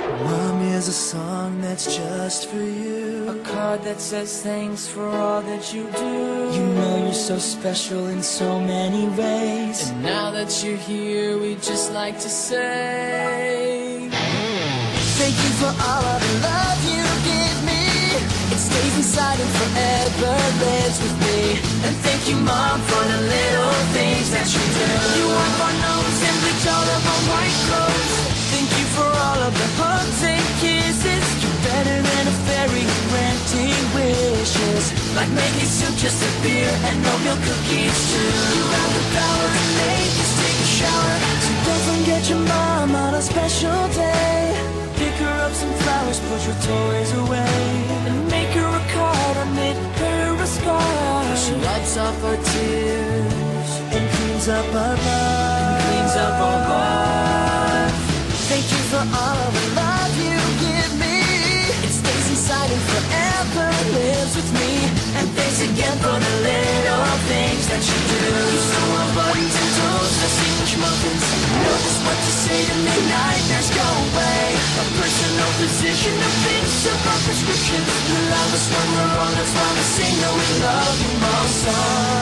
Mom is a song that's just for you. A card that says thanks for all that you do. You know you're so special in so many ways. And now that you're here, we just like to say Thank you for all of the love you give me. It stays inside and forever lives with me. And thank you, Mom, Like making soup just a beer and no milk cookies too. You have the power to make us take a shower. So don't forget your mom on a special day. Pick her up some flowers, put your toys away. And make her a card or knit her a scarf. She wipes off our tears and cleans up our life. cleans up our life. Forever lives with me. And thanks again for the little things that you do. You sew our buttons and toes, I sandwich muffins. Know just what to say to make nightmares go away. A personal physician, a fix of our prescription. You love us when we're wrong, that's why we sing We Love You song.